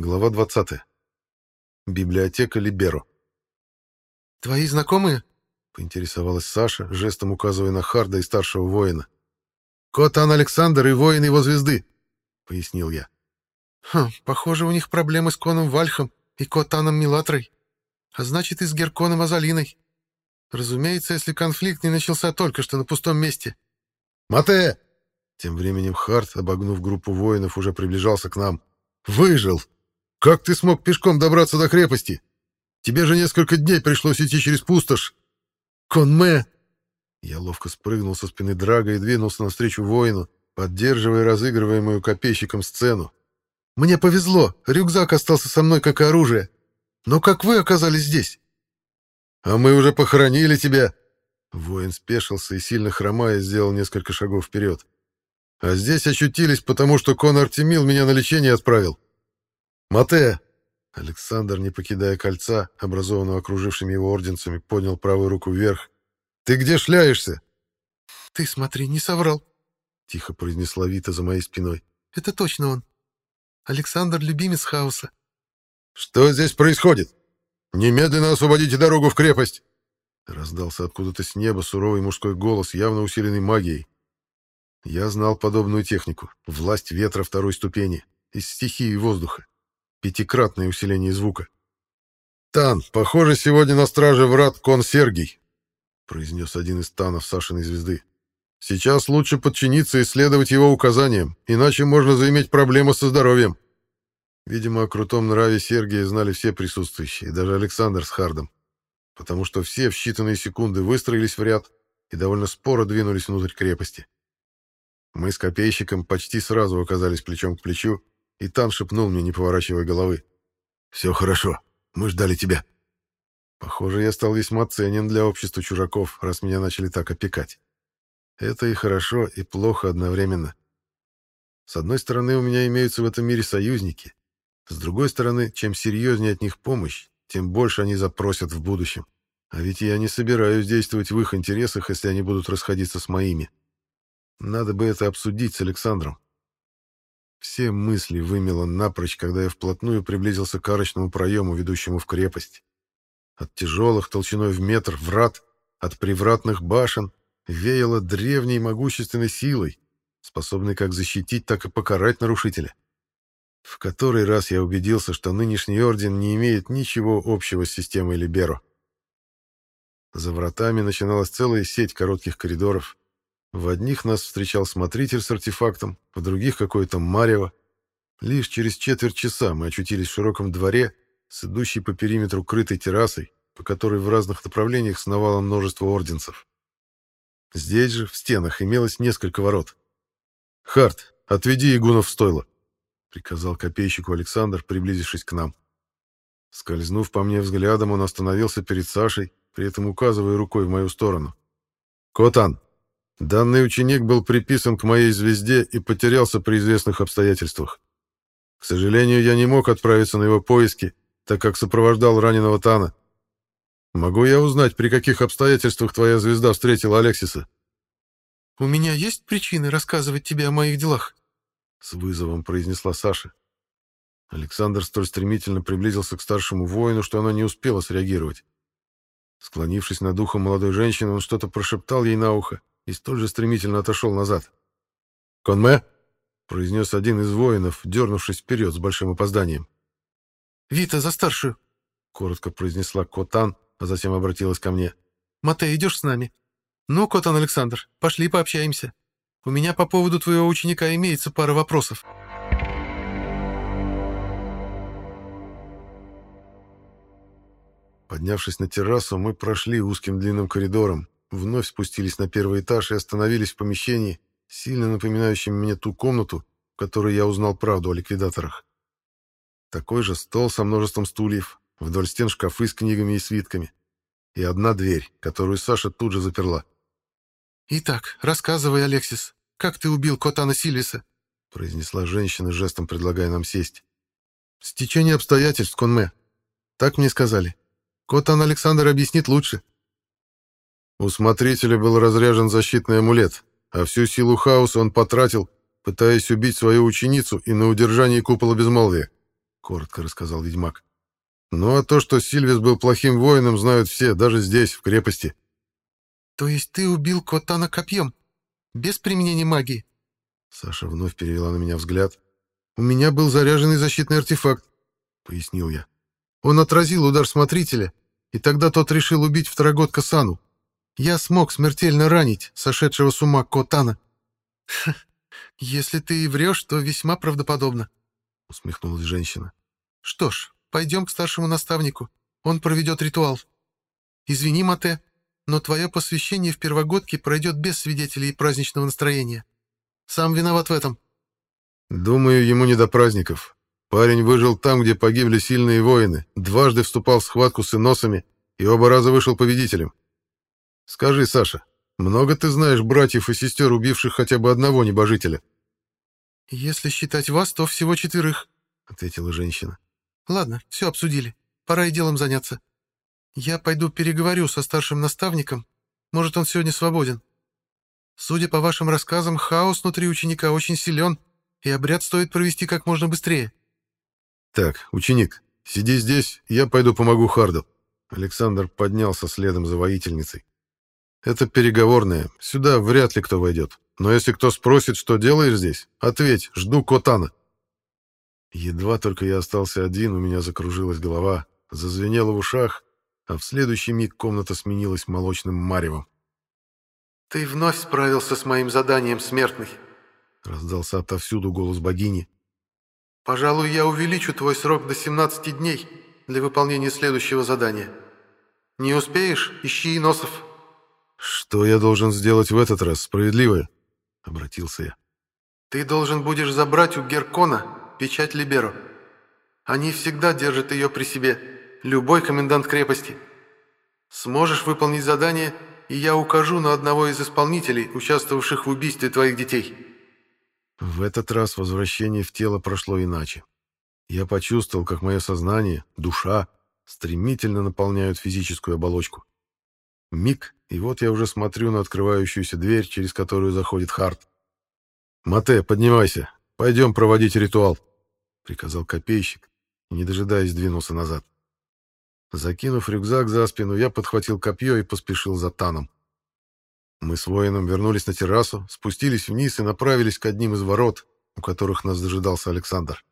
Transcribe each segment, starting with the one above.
Глава 20. Библиотека Либеро. «Твои знакомые?» — поинтересовалась Саша, жестом указывая на Харда и старшего воина. «Котан Александр и воин его звезды», — пояснил я. «Хм, похоже, у них проблемы с Коном Вальхом и Котаном Милатрой, а значит, и с Герконом Азалиной. Разумеется, если конфликт не начался только что на пустом месте». «Мате!» Тем временем Хард, обогнув группу воинов, уже приближался к нам. «Выжил! Как ты смог пешком добраться до крепости? Тебе же несколько дней пришлось идти через пустошь!» «Конме!» Я ловко спрыгнул со спины Драга и двинулся навстречу воину, поддерживая разыгрываемую копейщиком сцену. «Мне повезло, рюкзак остался со мной как оружие. Но как вы оказались здесь?» «А мы уже похоронили тебя!» Воин спешился и, сильно хромая, сделал несколько шагов вперед. А здесь ощутились, потому что Кон Артемил меня на лечение отправил. Мате!» Александр, не покидая кольца, образованного окружившими его орденцами, поднял правую руку вверх. «Ты где шляешься?» «Ты смотри, не соврал», — тихо произнесла Вита за моей спиной. «Это точно он. Александр — любимец хаоса». «Что здесь происходит? Немедленно освободите дорогу в крепость!» Раздался откуда-то с неба суровый мужской голос, явно усиленный магией. Я знал подобную технику. Власть ветра второй ступени. Из стихии воздуха. Пятикратное усиление звука. «Тан, похоже, сегодня на страже врат кон Сергий», — произнес один из танов Сашиной звезды. «Сейчас лучше подчиниться и следовать его указаниям, иначе можно заиметь проблемы со здоровьем». Видимо, о крутом нраве Сергия знали все присутствующие, даже Александр с Хардом, потому что все в считанные секунды выстроились в ряд и довольно споро двинулись внутрь крепости. Мы с копейщиком почти сразу оказались плечом к плечу, и Тан шепнул мне, не поворачивая головы. «Все хорошо, мы ждали тебя». Похоже, я стал весьма ценен для общества чужаков, раз меня начали так опекать. Это и хорошо, и плохо одновременно. С одной стороны, у меня имеются в этом мире союзники. С другой стороны, чем серьезнее от них помощь, тем больше они запросят в будущем. А ведь я не собираюсь действовать в их интересах, если они будут расходиться с моими. Надо бы это обсудить с Александром. Все мысли вымело напрочь, когда я вплотную приблизился к арочному проему, ведущему в крепость. От тяжелых толщиной в метр врат, от привратных башен веяло древней могущественной силой, способной как защитить, так и покарать нарушителя. В который раз я убедился, что нынешний орден не имеет ничего общего с системой Либеро. За вратами начиналась целая сеть коротких коридоров, в одних нас встречал смотритель с артефактом, в других какое-то марево. Лишь через четверть часа мы очутились в широком дворе с идущей по периметру крытой террасой, по которой в разных направлениях сновало множество орденцев. Здесь же, в стенах, имелось несколько ворот. «Харт, отведи игунов в стойло», — приказал копейщику Александр, приблизившись к нам. Скользнув по мне взглядом, он остановился перед Сашей, при этом указывая рукой в мою сторону. «Котан, Данный ученик был приписан к моей звезде и потерялся при известных обстоятельствах. К сожалению, я не мог отправиться на его поиски, так как сопровождал раненого Тана. Могу я узнать, при каких обстоятельствах твоя звезда встретила Алексиса? «У меня есть причины рассказывать тебе о моих делах?» — с вызовом произнесла Саша. Александр столь стремительно приблизился к старшему воину, что она не успела среагировать. Склонившись над ухом молодой женщины, он что-то прошептал ей на ухо, и столь же стремительно отошел назад. «Конме!» — произнес один из воинов, дернувшись вперед с большим опозданием. «Вита, за старшую!» — коротко произнесла Котан, а затем обратилась ко мне. «Матей, идешь с нами?» «Ну, Котан Александр, пошли пообщаемся. У меня по поводу твоего ученика имеется пара вопросов». Поднявшись на террасу, мы прошли узким длинным коридором, вновь спустились на первый этаж и остановились в помещении, сильно напоминающем мне ту комнату, в которой я узнал правду о ликвидаторах. Такой же стол со множеством стульев, вдоль стен шкафы с книгами и свитками, и одна дверь, которую Саша тут же заперла. «Итак, рассказывай, Алексис, как ты убил Котана Сильвиса?» произнесла женщина, жестом предлагая нам сесть. «Стечение обстоятельств, Конме. Так мне сказали. Котан Александр объяснит лучше». У смотрителя был разряжен защитный амулет, а всю силу хаоса он потратил, пытаясь убить свою ученицу и на удержании купола безмолвия. — коротко рассказал ведьмак. «Ну а то, что Сильвис был плохим воином, знают все, даже здесь, в крепости». «То есть ты убил Котана копьем? Без применения магии?» Саша вновь перевела на меня взгляд. «У меня был заряженный защитный артефакт», — пояснил я. «Он отразил удар смотрителя, и тогда тот решил убить второгодка Сану. Я смог смертельно ранить сошедшего с ума Котана». «Если ты и врешь, то весьма правдоподобно», — усмехнулась женщина. «Что ж, пойдем к старшему наставнику. Он проведет ритуал. Извини, Мате, но твое посвящение в первогодке пройдет без свидетелей и праздничного настроения. Сам виноват в этом». «Думаю, ему не до праздников. Парень выжил там, где погибли сильные воины, дважды вступал в схватку с иносами и оба раза вышел победителем. Скажи, Саша, много ты знаешь братьев и сестер, убивших хотя бы одного небожителя?» «Если считать вас, то всего четверых», — ответила женщина. «Ладно, все обсудили. Пора и делом заняться. Я пойду переговорю со старшим наставником. Может, он сегодня свободен. Судя по вашим рассказам, хаос внутри ученика очень силен, и обряд стоит провести как можно быстрее». «Так, ученик, сиди здесь, я пойду помогу Харду». Александр поднялся следом за воительницей. «Это переговорная, сюда вряд ли кто войдет. Но если кто спросит, что делаешь здесь, ответь, жду Котана». Едва только я остался один, у меня закружилась голова, зазвенело в ушах, а в следующий миг комната сменилась молочным маревом. «Ты вновь справился с моим заданием, смертный», — раздался отовсюду голос богини. «Пожалуй, я увеличу твой срок до 17 дней для выполнения следующего задания. Не успеешь — ищи и носов». «Что я должен сделать в этот раз, справедливое?» — обратился я. «Ты должен будешь забрать у Геркона печать Либеро. Они всегда держат ее при себе, любой комендант крепости. Сможешь выполнить задание, и я укажу на одного из исполнителей, участвовавших в убийстве твоих детей». В этот раз возвращение в тело прошло иначе. Я почувствовал, как мое сознание, душа, стремительно наполняют физическую оболочку. Миг, и вот я уже смотрю на открывающуюся дверь, через которую заходит Харт. «Мате, поднимайся. Пойдем проводить ритуал», — приказал копейщик, не дожидаясь, двинулся назад. Закинув рюкзак за спину, я подхватил копье и поспешил за Таном. Мы с воином вернулись на террасу, спустились вниз и направились к одним из ворот, у которых нас дожидался Александр.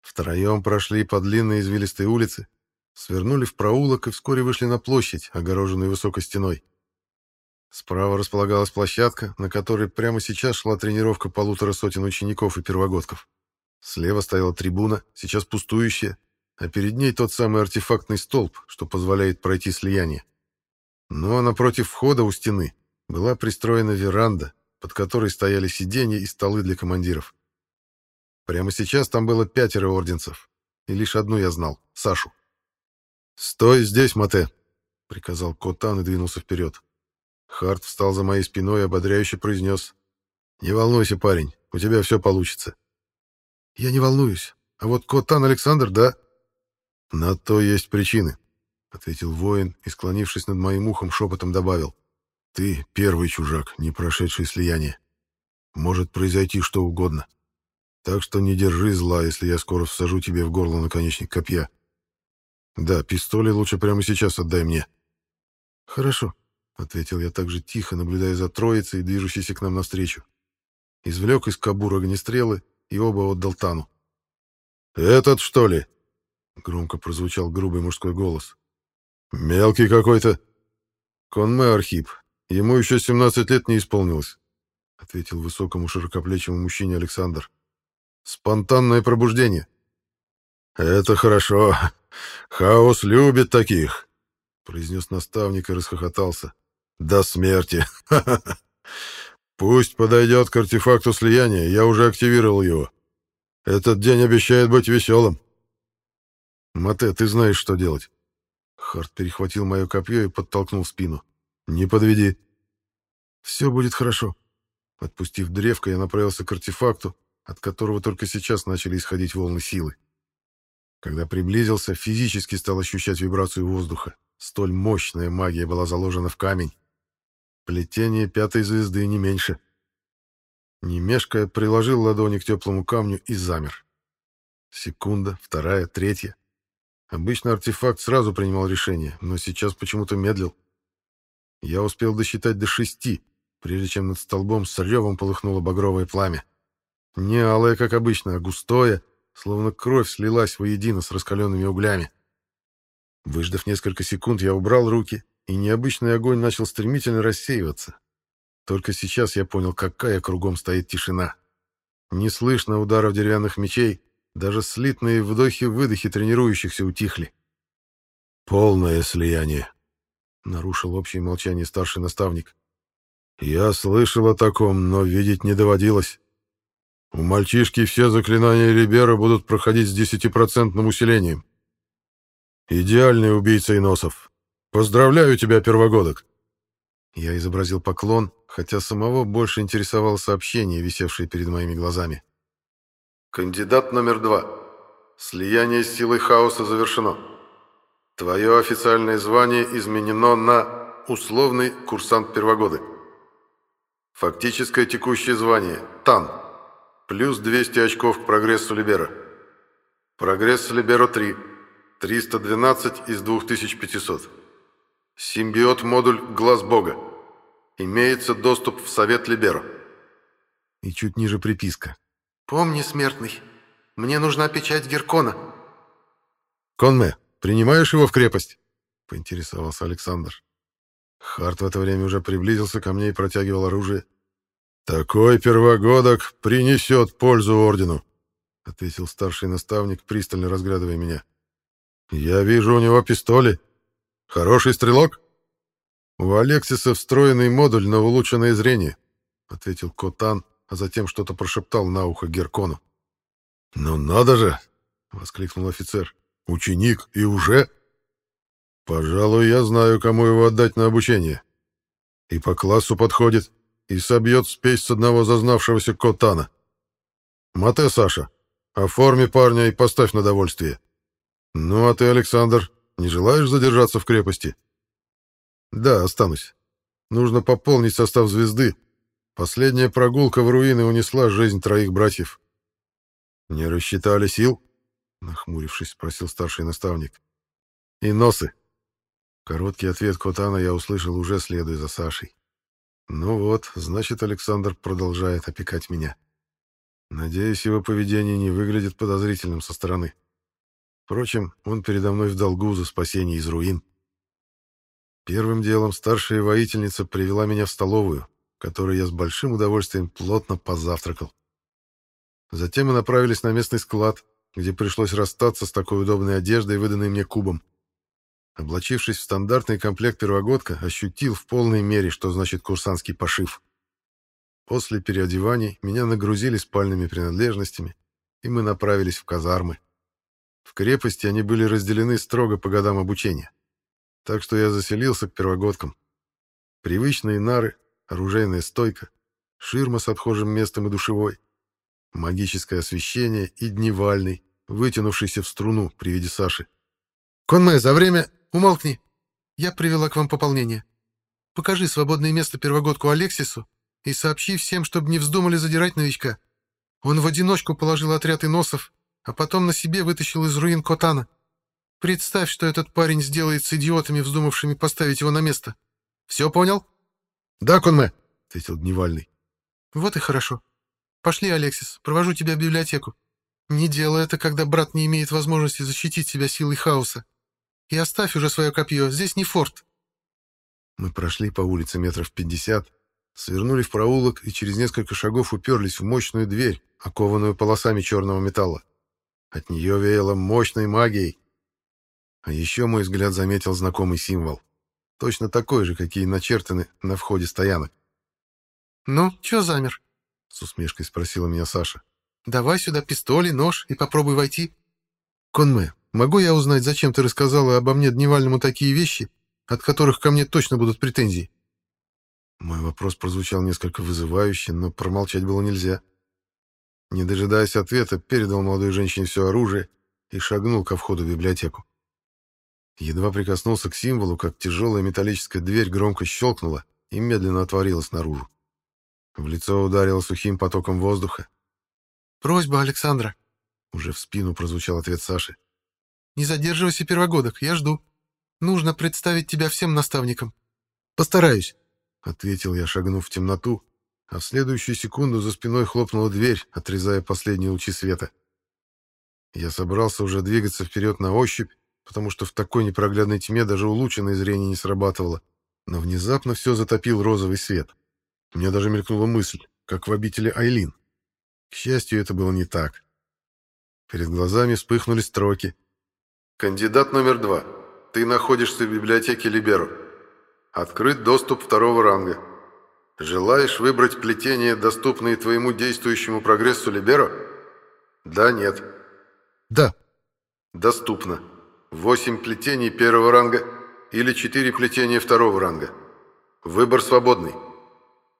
Втроем прошли по длинной извилистой улице, свернули в проулок и вскоре вышли на площадь, огороженную высокой стеной. Справа располагалась площадка, на которой прямо сейчас шла тренировка полутора сотен учеников и первогодков. Слева стояла трибуна, сейчас пустующая, а перед ней тот самый артефактный столб, что позволяет пройти слияние. Ну а напротив входа у стены была пристроена веранда, под которой стояли сиденья и столы для командиров. Прямо сейчас там было пятеро орденцев, и лишь одну я знал — Сашу. «Стой здесь, Мате!» — приказал Котан и двинулся вперед. Харт встал за моей спиной и ободряюще произнес. «Не волнуйся, парень, у тебя все получится». «Я не волнуюсь. А вот Котан Александр, да?» «На то есть причины», — ответил воин и, склонившись над моим ухом, шепотом добавил. «Ты первый чужак, не прошедший слияние. Может произойти что угодно. Так что не держи зла, если я скоро всажу тебе в горло наконечник копья. Да, пистоли лучше прямо сейчас отдай мне. Хорошо, ответил я также тихо, наблюдая за троицей, движущейся к нам навстречу. Извлек из кобур огнестрелы и оба отдал Тану. «Этот, что ли?» — громко прозвучал грубый мужской голос. «Мелкий какой-то». «Конме Архип. Ему еще 17 лет не исполнилось», — ответил высокому широкоплечему мужчине Александр. «Спонтанное пробуждение». «Это хорошо. Хаос любит таких», — произнес наставник и расхохотался. «До смерти. Пусть подойдет к артефакту слияния, я уже активировал его. Этот день обещает быть веселым». «Мате, ты знаешь, что делать». Харт перехватил мое копье и подтолкнул спину. «Не подведи». «Все будет хорошо». Отпустив древко, я направился к артефакту, от которого только сейчас начали исходить волны силы. Когда приблизился, физически стал ощущать вибрацию воздуха. Столь мощная магия была заложена в камень. Плетение пятой звезды не меньше. Не мешкая, приложил ладони к теплому камню и замер. Секунда, вторая, третья. Обычно артефакт сразу принимал решение, но сейчас почему-то медлил. Я успел досчитать до шести, прежде чем над столбом с ревом полыхнуло багровое пламя. Не алое, как обычно, а густое, словно кровь слилась воедино с раскаленными углями. Выждав несколько секунд, я убрал руки, и необычный огонь начал стремительно рассеиваться. Только сейчас я понял, какая кругом стоит тишина. Не слышно ударов деревянных мечей, даже слитные вдохи-выдохи тренирующихся утихли. «Полное слияние», — нарушил общее молчание старший наставник. «Я слышал о таком, но видеть не доводилось. У мальчишки все заклинания Рибера будут проходить с десятипроцентным усилением. Идеальный убийца иносов. Поздравляю тебя, первогодок!» Я изобразил поклон, хотя самого больше интересовало сообщение, висевшее перед моими глазами. Кандидат номер два. Слияние с силой хаоса завершено. Твое официальное звание изменено на условный курсант первогоды. Фактическое текущее звание – ТАН. Плюс 200 очков к прогрессу Либера. Прогресс Либеро 3. 312 из 2500. Симбиот-модуль «Глаз Бога». Имеется доступ в Совет Либеро. И чуть ниже приписка. «Помни, смертный, мне нужна печать Геркона». «Конме, принимаешь его в крепость?» — поинтересовался Александр. Харт в это время уже приблизился ко мне и протягивал оружие. «Такой первогодок принесет пользу ордену», — ответил старший наставник, пристально разглядывая меня. «Я вижу у него пистоли. Хороший стрелок?» «У Алексиса встроенный модуль на улучшенное зрение», — ответил Котан, а затем что-то прошептал на ухо Геркону. «Ну надо же!» — воскликнул офицер. «Ученик и уже?» «Пожалуй, я знаю, кому его отдать на обучение. И по классу подходит, и собьет спесь с одного зазнавшегося Котана. Мате, Саша, оформи парня и поставь на довольствие. Ну, а ты, Александр, не желаешь задержаться в крепости?» Да, останусь. Нужно пополнить состав звезды. Последняя прогулка в руины унесла жизнь троих братьев. Не рассчитали сил? Нахмурившись, спросил старший наставник. И носы. Короткий ответ Котана я услышал уже следуя за Сашей. Ну вот, значит, Александр продолжает опекать меня. Надеюсь, его поведение не выглядит подозрительным со стороны. Впрочем, он передо мной в долгу за спасение из руин. Первым делом старшая воительница привела меня в столовую, в которой я с большим удовольствием плотно позавтракал. Затем мы направились на местный склад, где пришлось расстаться с такой удобной одеждой, выданной мне кубом. Облачившись в стандартный комплект первогодка, ощутил в полной мере, что значит курсантский пошив. После переодеваний меня нагрузили спальными принадлежностями, и мы направились в казармы. В крепости они были разделены строго по годам обучения так что я заселился к первогодкам. Привычные нары, оружейная стойка, ширма с отхожим местом и душевой, магическое освещение и дневальный, вытянувшийся в струну при виде Саши. «Конме, за время... Умолкни! Я привела к вам пополнение. Покажи свободное место первогодку Алексису и сообщи всем, чтобы не вздумали задирать новичка. Он в одиночку положил отряд иносов, а потом на себе вытащил из руин Котана. Представь, что этот парень сделает с идиотами, вздумавшими поставить его на место. Все понял? — Да, Конме, — ответил Дневальный. — Вот и хорошо. Пошли, Алексис, провожу тебя в библиотеку. Не делай это, когда брат не имеет возможности защитить себя силой хаоса. И оставь уже свое копье, здесь не форт. Мы прошли по улице метров пятьдесят, свернули в проулок и через несколько шагов уперлись в мощную дверь, окованную полосами черного металла. От нее веяло мощной магией, а еще мой взгляд заметил знакомый символ. Точно такой же, какие начертаны на входе стоянок. «Ну, чё замер?» — с усмешкой спросила меня Саша. «Давай сюда пистоли, нож и попробуй войти». «Конме, могу я узнать, зачем ты рассказала обо мне Дневальному такие вещи, от которых ко мне точно будут претензии?» Мой вопрос прозвучал несколько вызывающе, но промолчать было нельзя. Не дожидаясь ответа, передал молодой женщине все оружие и шагнул ко входу в библиотеку. Едва прикоснулся к символу, как тяжелая металлическая дверь громко щелкнула и медленно отворилась наружу. В лицо ударило сухим потоком воздуха. «Просьба, Александра. Уже в спину прозвучал ответ Саши. «Не задерживайся, первогодок, я жду. Нужно представить тебя всем наставникам». «Постараюсь», — ответил я, шагнув в темноту, а в следующую секунду за спиной хлопнула дверь, отрезая последние лучи света. Я собрался уже двигаться вперед на ощупь, потому что в такой непроглядной тьме даже улучшенное зрение не срабатывало, но внезапно все затопил розовый свет. У меня даже мелькнула мысль, как в обители Айлин. К счастью, это было не так. Перед глазами вспыхнули строки. «Кандидат номер два. Ты находишься в библиотеке Либеро. Открыт доступ второго ранга. Желаешь выбрать плетения, доступные твоему действующему прогрессу Либеро? Да, нет. Да. Доступно. Восемь плетений первого ранга или четыре плетения второго ранга. Выбор свободный.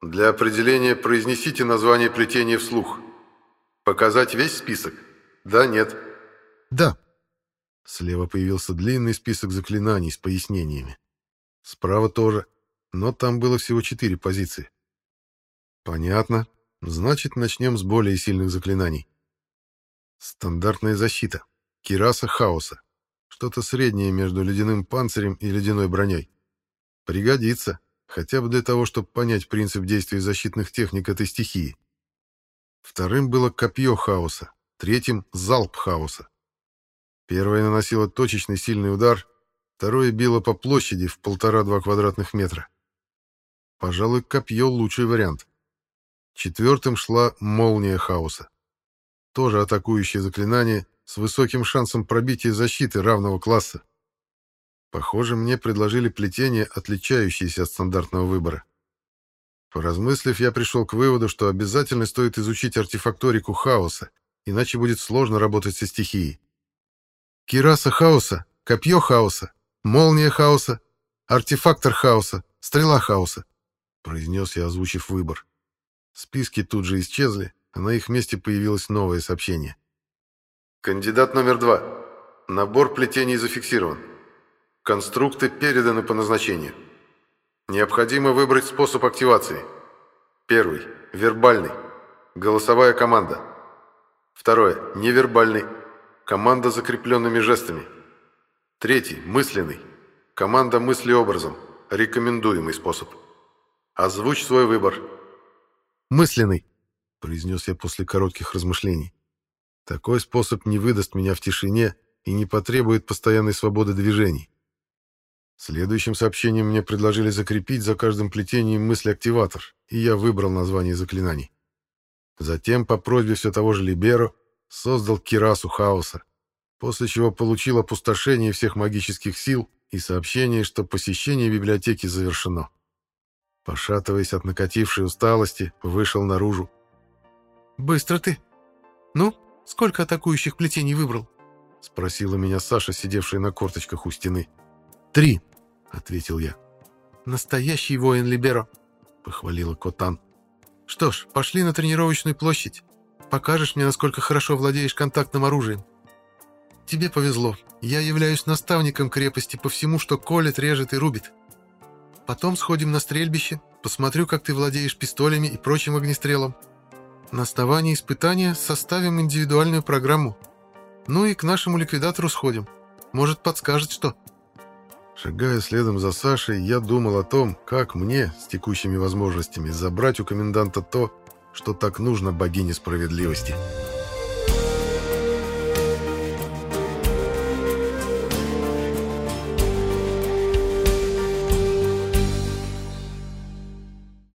Для определения произнесите название плетения вслух. Показать весь список? Да, нет. Да. Слева появился длинный список заклинаний с пояснениями. Справа тоже, но там было всего четыре позиции. Понятно. Значит, начнем с более сильных заклинаний. Стандартная защита. Кираса хаоса. Что-то среднее между ледяным панцирем и ледяной броней. Пригодится, хотя бы для того, чтобы понять принцип действия защитных техник этой стихии. Вторым было копье хаоса, третьим — залп хаоса. Первое наносило точечный сильный удар, Второе било по площади в полтора-два квадратных метра. Пожалуй, копье — лучший вариант. Четвертым шла молния хаоса. Тоже атакующее заклинание с высоким шансом пробития защиты равного класса. Похоже, мне предложили плетение, отличающееся от стандартного выбора. Поразмыслив, я пришел к выводу, что обязательно стоит изучить артефакторику хаоса, иначе будет сложно работать со стихией. Кираса хаоса, копье хаоса, Молния хаоса, артефактор хаоса, стрела хаоса, произнес я, озвучив выбор. Списки тут же исчезли, а на их месте появилось новое сообщение. Кандидат номер два. Набор плетений зафиксирован. Конструкты переданы по назначению. Необходимо выбрать способ активации. Первый. Вербальный. Голосовая команда. Второе. Невербальный. Команда закрепленными жестами. Третий – мысленный. Команда мысли-образом. Рекомендуемый способ. Озвучь свой выбор. «Мысленный», – произнес я после коротких размышлений. «Такой способ не выдаст меня в тишине и не потребует постоянной свободы движений». Следующим сообщением мне предложили закрепить за каждым плетением мысли-активатор, и я выбрал название заклинаний. Затем, по просьбе все того же Либеро, создал Кирасу Хаоса, после чего получил опустошение всех магических сил и сообщение, что посещение библиотеки завершено. Пошатываясь от накатившей усталости, вышел наружу. «Быстро ты! Ну, сколько атакующих плетений выбрал?» — спросила меня Саша, сидевшая на корточках у стены. «Три!» — ответил я. «Настоящий воин Либеро!» — похвалила Котан. «Что ж, пошли на тренировочную площадь. Покажешь мне, насколько хорошо владеешь контактным оружием». Тебе повезло. Я являюсь наставником крепости по всему, что колет, режет и рубит. Потом сходим на стрельбище, посмотрю, как ты владеешь пистолями и прочим огнестрелом. На основании испытания составим индивидуальную программу. Ну и к нашему ликвидатору сходим. Может, подскажет что. Шагая следом за Сашей, я думал о том, как мне, с текущими возможностями, забрать у коменданта то, что так нужно богине справедливости.